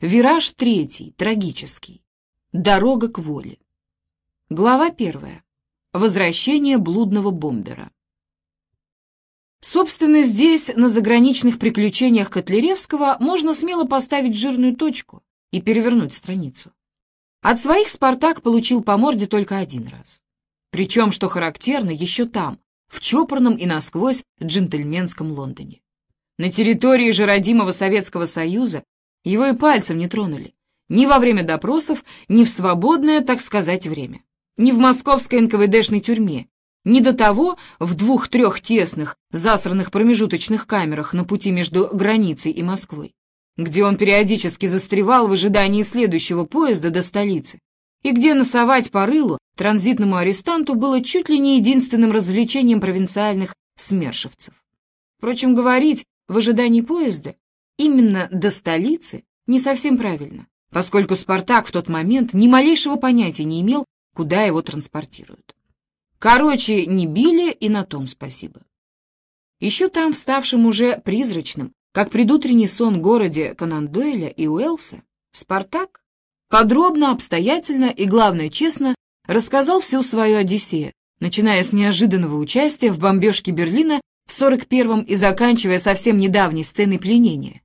Вираж третий, трагический. Дорога к воле. Глава первая. Возвращение блудного бомбера. Собственно, здесь, на заграничных приключениях Котляревского, можно смело поставить жирную точку и перевернуть страницу. От своих «Спартак» получил по морде только один раз. Причем, что характерно, еще там, в чопорном и насквозь джентльменском Лондоне. На территории же родимого Советского Союза его и пальцем не тронули, ни во время допросов, ни в свободное, так сказать, время, ни в московской НКВДшной тюрьме, ни до того в двух-трех тесных, засранных промежуточных камерах на пути между границей и Москвой, где он периодически застревал в ожидании следующего поезда до столицы, и где носовать по рылу транзитному арестанту было чуть ли не единственным развлечением провинциальных смершевцев. Впрочем, говорить в ожидании поезда именно до столицы не совсем правильно, поскольку «Спартак» в тот момент ни малейшего понятия не имел, куда его транспортируют. Короче, не били, и на том спасибо. Еще там, вставшим уже призрачным, как предутренний сон городе Конан Дойля и Уэлса, Спартак подробно, обстоятельно и, главное, честно рассказал всю свою Одиссею, начиная с неожиданного участия в бомбежке Берлина в 41-м и заканчивая совсем недавней сценой пленения.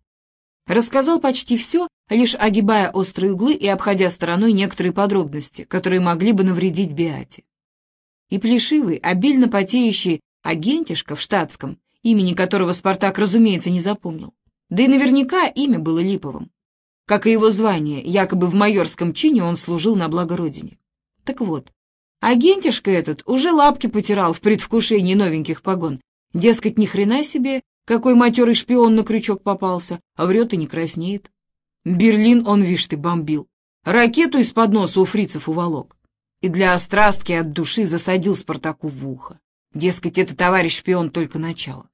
Рассказал почти все, лишь огибая острые углы и обходя стороной некоторые подробности, которые могли бы навредить Биате и плешивый, обильно потеющий агентишка в штатском, имени которого Спартак, разумеется, не запомнил. Да и наверняка имя было липовым. Как и его звание, якобы в майорском чине он служил на благо Родине. Так вот, агентишка этот уже лапки потирал в предвкушении новеньких погон. Дескать, ни хрена себе, какой матерый шпион на крючок попался, а врет и не краснеет. Берлин он, вишь ты, бомбил. Ракету из-под носа у фрицев уволок и для острастки от души засадил Спартаку в ухо. Дескать, это товарищ-шпион только начало.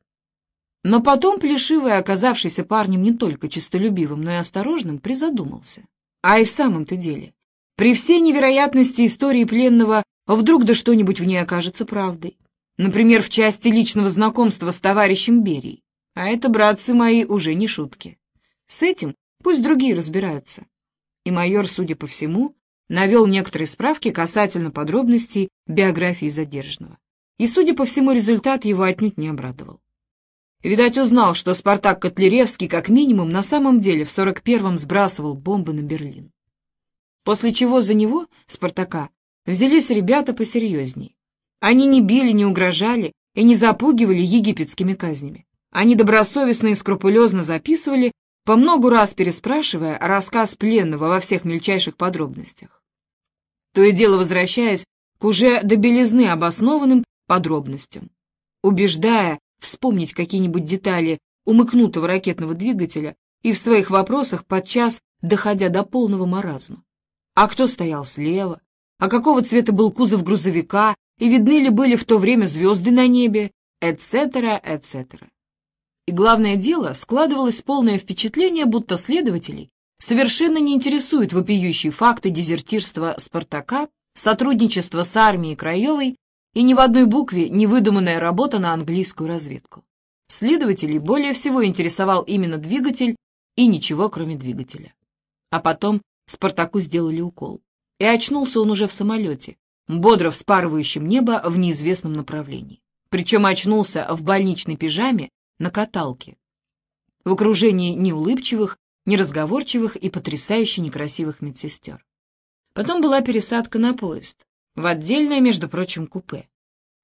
Но потом Плешивый, оказавшийся парнем не только честолюбивым, но и осторожным, призадумался. А и в самом-то деле, при всей невероятности истории пленного, вдруг да что-нибудь в ней окажется правдой. Например, в части личного знакомства с товарищем Берией. А это, братцы мои, уже не шутки. С этим пусть другие разбираются. И майор, судя по всему, навел некоторые справки касательно подробностей биографии задержанного. И, судя по всему, результат его отнюдь не обрадовал. Видать, узнал, что Спартак Котляревский как минимум на самом деле в 41-м сбрасывал бомбы на Берлин. После чего за него, Спартака, взялись ребята посерьезней. Они не били, не угрожали и не запугивали египетскими казнями. Они добросовестно и скрупулезно записывали, по многу раз переспрашивая рассказ пленного во всех мельчайших подробностях то и дело возвращаясь к уже до белизны обоснованным подробностям, убеждая вспомнить какие-нибудь детали умыкнутого ракетного двигателя и в своих вопросах подчас доходя до полного маразма. А кто стоял слева? А какого цвета был кузов грузовика? И видны ли были в то время звезды на небе? Эцетера, эцетера. И главное дело, складывалось полное впечатление, будто следователей совершенно не интересуют вопиющие факты дезертирства Спартака, сотрудничества с армией Краевой и ни в одной букве не выдуманная работа на английскую разведку. Следователей более всего интересовал именно двигатель и ничего, кроме двигателя. А потом Спартаку сделали укол. И очнулся он уже в самолете, бодро вспарывающем небо в неизвестном направлении. Причем очнулся в больничной пижаме на каталке, в окружении неулыбчивых, неразговорчивых и потрясающе некрасивых медсестер. Потом была пересадка на поезд, в отдельное, между прочим, купе.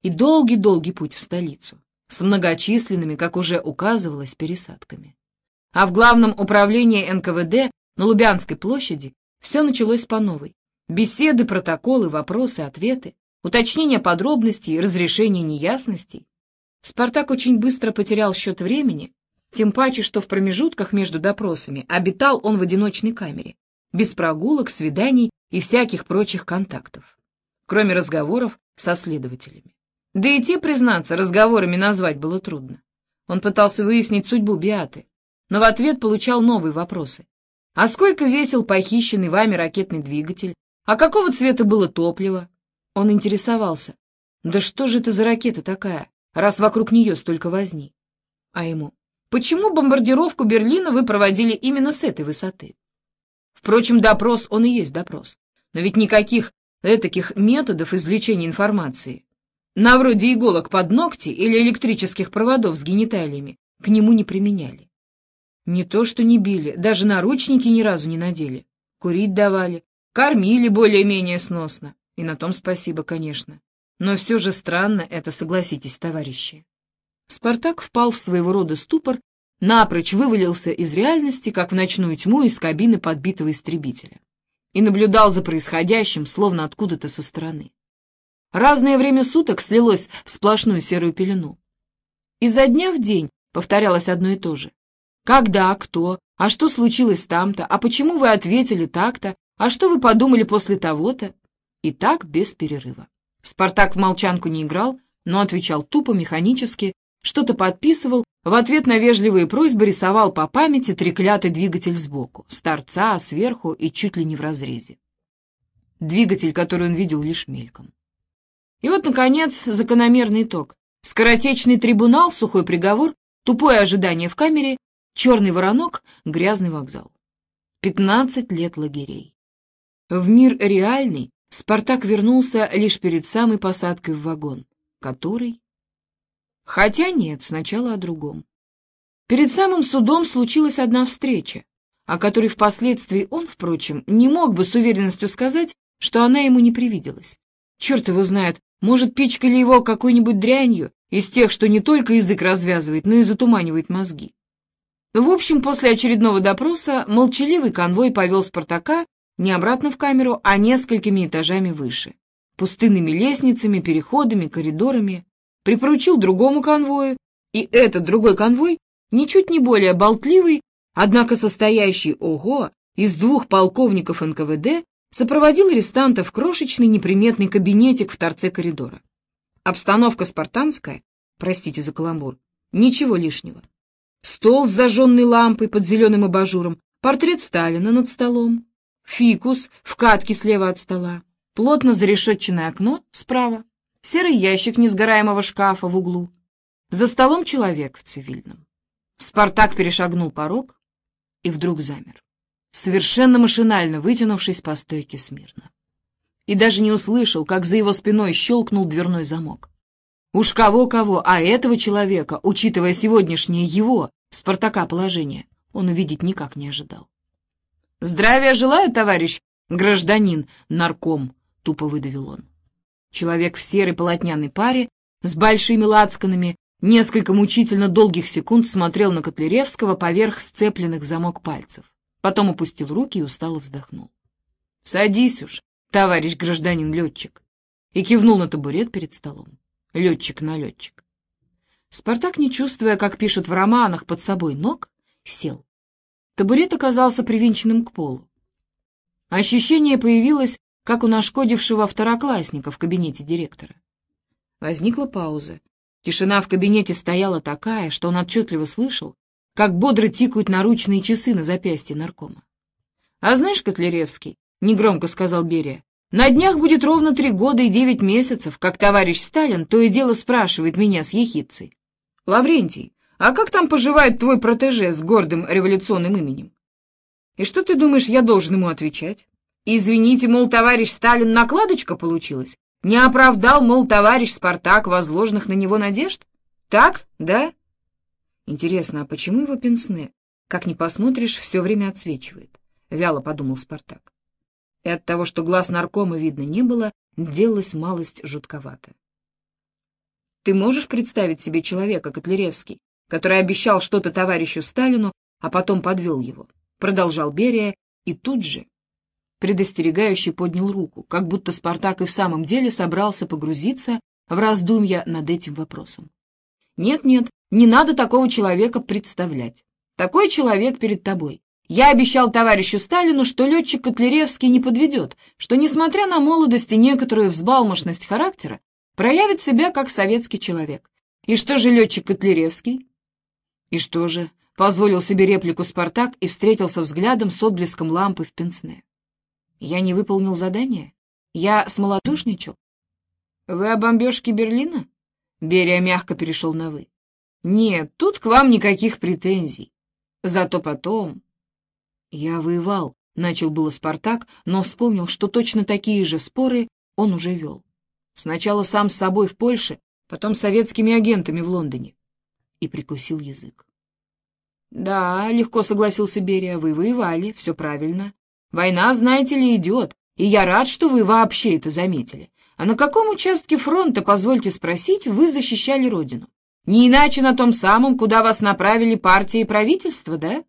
И долгий-долгий путь в столицу, с многочисленными, как уже указывалось, пересадками. А в главном управлении НКВД на Лубянской площади все началось по новой. Беседы, протоколы, вопросы, ответы, уточнение подробностей, разрешение неясностей. Спартак очень быстро потерял счет времени тем паче, что в промежутках между допросами обитал он в одиночной камере, без прогулок, свиданий и всяких прочих контактов, кроме разговоров со следователями. Да и те, признаться, разговорами назвать было трудно. Он пытался выяснить судьбу Биаты, но в ответ получал новые вопросы. А сколько весил похищенный вами ракетный двигатель? А какого цвета было топливо? Он интересовался. Да что же это за ракета такая, раз вокруг нее столько возни? А ему, Почему бомбардировку Берлина вы проводили именно с этой высоты? Впрочем, допрос он и есть допрос. Но ведь никаких этаких методов извлечения информации, на вроде иголок под ногти или электрических проводов с гениталиями, к нему не применяли. Не то что не били, даже наручники ни разу не надели. Курить давали, кормили более-менее сносно. И на том спасибо, конечно. Но все же странно это, согласитесь, товарищи. Спартак впал в своего рода ступор, напрочь вывалился из реальности, как в ночную тьму из кабины подбитого истребителя, и наблюдал за происходящим, словно откуда-то со стороны. Разное время суток слилось в сплошную серую пелену. Изо дня в день повторялось одно и то же. Когда, кто, а что случилось там-то, а почему вы ответили так-то, а что вы подумали после того-то? И так без перерыва. Спартак в молчанку не играл, но отвечал тупо, механически, что-то подписывал, в ответ на вежливые просьбы рисовал по памяти треклятый двигатель сбоку, с торца, сверху и чуть ли не в разрезе. Двигатель, который он видел лишь мельком. И вот, наконец, закономерный итог. Скоротечный трибунал, сухой приговор, тупое ожидание в камере, черный воронок, грязный вокзал. Пятнадцать лет лагерей. В мир реальный Спартак вернулся лишь перед самой посадкой в вагон, который Хотя нет, сначала о другом. Перед самым судом случилась одна встреча, о которой впоследствии он, впрочем, не мог бы с уверенностью сказать, что она ему не привиделась. Черт его знает, может, пичкали его какой-нибудь дрянью, из тех, что не только язык развязывает, но и затуманивает мозги. В общем, после очередного допроса молчаливый конвой повел Спартака не обратно в камеру, а несколькими этажами выше, пустынными лестницами, переходами, коридорами припоручил другому конвою, и этот другой конвой, ничуть не более болтливый, однако состоящий, ого, из двух полковников НКВД, сопроводил арестанта в крошечный неприметный кабинетик в торце коридора. Обстановка спартанская, простите за каламбур, ничего лишнего. Стол с зажженной лампой под зеленым абажуром, портрет Сталина над столом, фикус в катке слева от стола, плотно зарешетченное окно справа, серый ящик несгораемого шкафа в углу. За столом человек в цивильном. Спартак перешагнул порог и вдруг замер, совершенно машинально вытянувшись по стойке смирно. И даже не услышал, как за его спиной щелкнул дверной замок. Уж кого-кого, а этого человека, учитывая сегодняшнее его, Спартака, положение, он увидеть никак не ожидал. «Здравия желаю, товарищ гражданин, нарком», — тупо выдавил он. Человек в серой полотняной паре с большими лацканами несколько мучительно долгих секунд смотрел на Котляревского поверх сцепленных в замок пальцев. Потом опустил руки и устало вздохнул. — Садись уж, товарищ гражданин-летчик. И кивнул на табурет перед столом. Летчик на летчик. Спартак, не чувствуя, как пишут в романах под собой ног, сел. Табурет оказался привинченным к полу. Ощущение появилось как у нашкодившего второклассника в кабинете директора. Возникла пауза. Тишина в кабинете стояла такая, что он отчетливо слышал, как бодро тикают наручные часы на запястье наркома. — А знаешь, Котляревский, — негромко сказал Берия, — на днях будет ровно три года и девять месяцев, как товарищ Сталин то и дело спрашивает меня с ехидцей. — Лаврентий, а как там поживает твой протеже с гордым революционным именем? И что ты думаешь, я должен ему отвечать? Извините, мол, товарищ Сталин, накладочка получилась? Не оправдал, мол, товарищ Спартак возложенных на него надежд? Так, да? Интересно, а почему его пенсне, как ни посмотришь, все время отсвечивает? Вяло подумал Спартак. И от того, что глаз наркома видно не было, делалась малость жутковато. Ты можешь представить себе человека, Котляревский, который обещал что-то товарищу Сталину, а потом подвел его? Продолжал Берия, и тут же, предостерегающий поднял руку, как будто Спартак и в самом деле собрался погрузиться в раздумья над этим вопросом. «Нет-нет, не надо такого человека представлять. Такой человек перед тобой. Я обещал товарищу Сталину, что летчик Котляревский не подведет, что, несмотря на молодость и некоторую взбалмошность характера, проявит себя как советский человек. И что же летчик Котляревский? И что же, позволил себе реплику Спартак и встретился взглядом с отблеском лампы в пенсне. Я не выполнил задание? Я смолодушничал? Вы о бомбежке Берлина? Берия мягко перешел на «вы». Нет, тут к вам никаких претензий. Зато потом... Я воевал, Начал было Спартак, но вспомнил, что точно такие же споры он уже вел. Сначала сам с собой в Польше, потом советскими агентами в Лондоне. И прикусил язык. «Да, — легко согласился Берия, — вы воевали, все правильно. Война, знаете ли, идет, и я рад, что вы вообще это заметили. А на каком участке фронта, позвольте спросить, вы защищали Родину? Не иначе на том самом, куда вас направили партии и правительство, да?»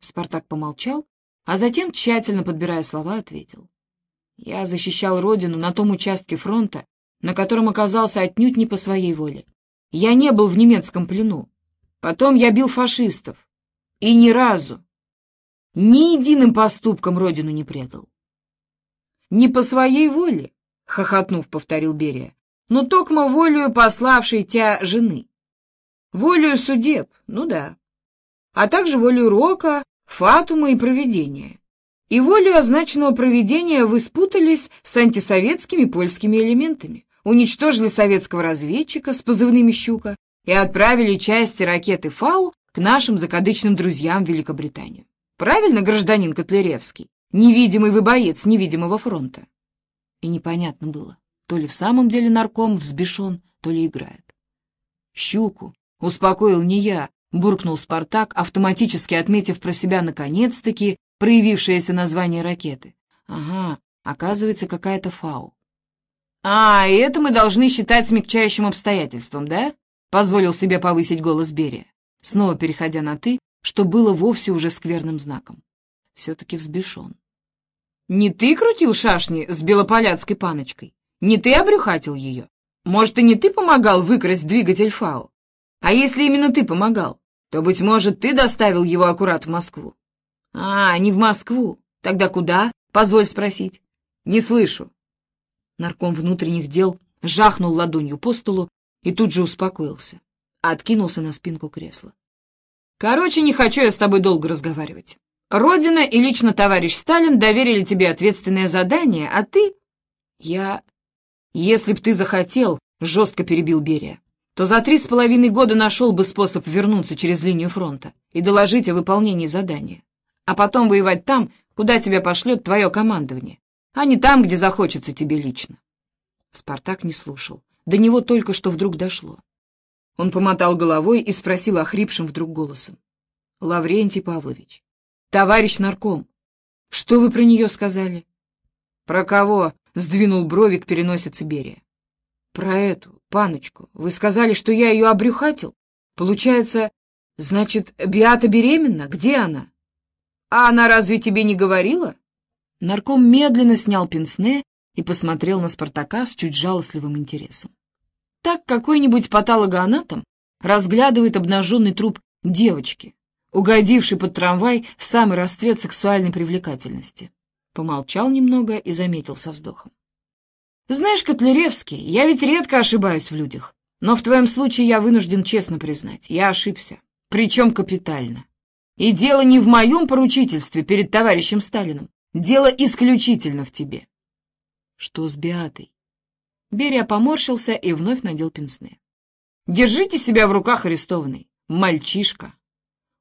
Спартак помолчал, а затем, тщательно подбирая слова, ответил. «Я защищал Родину на том участке фронта, на котором оказался отнюдь не по своей воле. Я не был в немецком плену. Потом я бил фашистов. И ни разу, ни единым поступком Родину не предал. «Не по своей воле», — хохотнув, повторил Берия, «но токмо волею пославшей тебя жены. Волею судеб, ну да, а также волею Рока, Фатума и Провидения. И волею означенного Провидения вы спутались с антисоветскими польскими элементами, уничтожили советского разведчика с позывными «Щука» и отправили части ракеты «Фау» к нашим закадычным друзьям в Великобританию. Правильно, гражданин Котляревский? Невидимый вы боец невидимого фронта. И непонятно было, то ли в самом деле нарком взбешен, то ли играет. «Щуку успокоил не я», — буркнул Спартак, автоматически отметив про себя наконец-таки проявившееся название ракеты. «Ага, оказывается, какая-то фау». «А, и это мы должны считать смягчающим обстоятельством, да?» — позволил себе повысить голос Берия, снова переходя на «ты», что было вовсе уже скверным знаком. Все-таки взбешен. «Не ты крутил шашни с белополяцкой паночкой? Не ты обрюхатил ее? Может, и не ты помогал выкрасть двигатель ФАО? А если именно ты помогал, то, быть может, ты доставил его аккурат в Москву?» «А, не в Москву. Тогда куда?» — позволь спросить. «Не слышу». Нарком внутренних дел жахнул ладонью по столу и тут же успокоился, откинулся на спинку кресла. «Короче, не хочу я с тобой долго разговаривать. Родина и лично товарищ Сталин доверили тебе ответственное задание, а ты...» «Я... Если б ты захотел, — жестко перебил Берия, — то за три с половиной года нашел бы способ вернуться через линию фронта и доложить о выполнении задания, а потом воевать там, куда тебя пошлет твое командование, а не там, где захочется тебе лично. Спартак не слушал. До него только что вдруг дошло. Он помотал головой и спросил охрипшим вдруг голосом. — Лаврентий Павлович, товарищ нарком, что вы про нее сказали? — Про кого? — сдвинул брови к переносице Берия. — Про эту, паночку. Вы сказали, что я ее обрюхатил? Получается, значит, Биата беременна? Где она? — А она разве тебе не говорила? Нарком медленно снял пенсне и посмотрел на Спартака с чуть жалостливым интересом. Так какой-нибудь патологоанатом разглядывает обнаженный труп девочки, угодившей под трамвай в самый расцвет сексуальной привлекательности. Помолчал немного и заметил со вздохом. «Знаешь, Котляревский, я ведь редко ошибаюсь в людях, но в твоем случае я вынужден честно признать, я ошибся, причем капитально. И дело не в моем поручительстве перед товарищем Сталиным, дело исключительно в тебе. Что с Беатой? Берия поморщился и вновь надел пенсне. «Держите себя в руках, арестованный! Мальчишка!»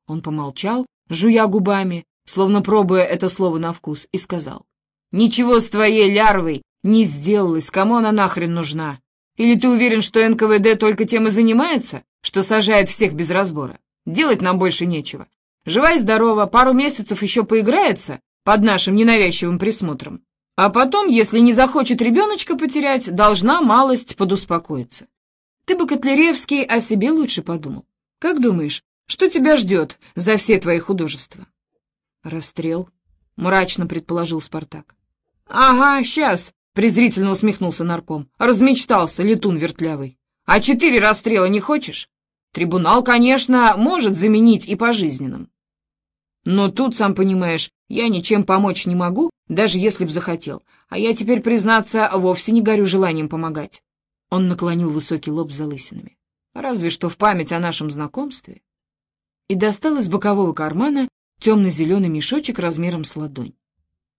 Он помолчал, жуя губами, словно пробуя это слово на вкус, и сказал. «Ничего с твоей лярвой не сделалось, кому она нахрен нужна? Или ты уверен, что НКВД только тем и занимается, что сажает всех без разбора? Делать нам больше нечего. Жива и здорова, пару месяцев еще поиграется под нашим ненавязчивым присмотром. А потом, если не захочет ребеночка потерять, должна малость подуспокоиться. Ты бы, Котляревский, о себе лучше подумал. Как думаешь, что тебя ждет за все твои художества? Расстрел, — мрачно предположил Спартак. Ага, сейчас, — презрительно усмехнулся нарком. Размечтался, летун вертлявый. А четыре расстрела не хочешь? Трибунал, конечно, может заменить и пожизненным. Но тут, сам понимаешь, я ничем помочь не могу, даже если б захотел. А я теперь, признаться, вовсе не горю желанием помогать. Он наклонил высокий лоб с залысинами. Разве что в память о нашем знакомстве. И достал из бокового кармана темно-зеленый мешочек размером с ладонь.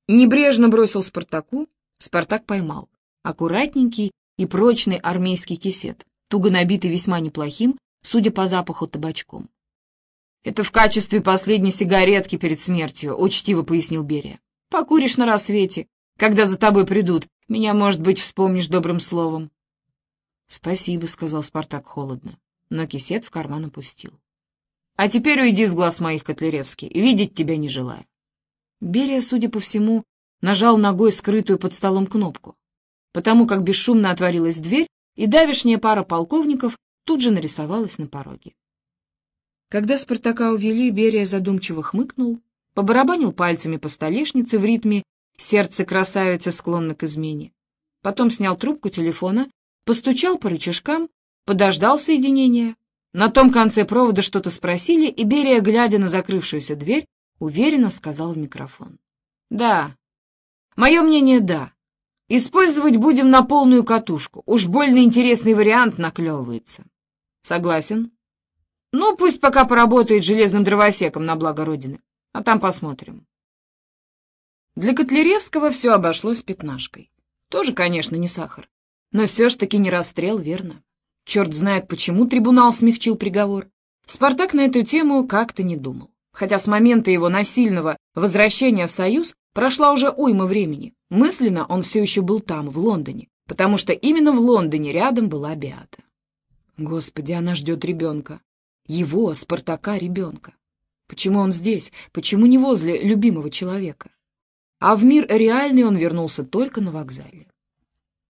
Небрежно бросил Спартаку, Спартак поймал. Аккуратненький и прочный армейский кисет, туго набитый весьма неплохим, судя по запаху, табачком. Это в качестве последней сигаретки перед смертью, учтиво пояснил Берия. Покуришь на рассвете. Когда за тобой придут, меня, может быть, вспомнишь добрым словом. Спасибо, сказал Спартак холодно, но кисет в карман опустил. А теперь уйди с глаз моих, Котляревский, видеть тебя не желаю. Берия, судя по всему, нажал ногой скрытую под столом кнопку, потому как бесшумно отворилась дверь, и давишняя пара полковников тут же нарисовалась на пороге. Когда Спартака увели, Берия задумчиво хмыкнул, побарабанил пальцами по столешнице в ритме «Сердце красавицы склонно к измене». Потом снял трубку телефона, постучал по рычажкам, подождал соединения. На том конце провода что-то спросили, и Берия, глядя на закрывшуюся дверь, уверенно сказал в микрофон. «Да. Мое мнение — да. Использовать будем на полную катушку. Уж больно интересный вариант наклевывается. Согласен? Ну, пусть пока поработает железным дровосеком на благо Родины. А там посмотрим. Для Котляревского все обошлось пятнашкой. Тоже, конечно, не сахар. Но все ж таки не расстрел, верно? Черт знает, почему трибунал смягчил приговор. Спартак на эту тему как-то не думал. Хотя с момента его насильного возвращения в Союз прошла уже уйма времени. Мысленно он все еще был там, в Лондоне, потому что именно в Лондоне рядом была Беата. Господи, она ждет ребенка. Его, Спартака, ребенка. Почему он здесь? Почему не возле любимого человека? А в мир реальный он вернулся только на вокзале.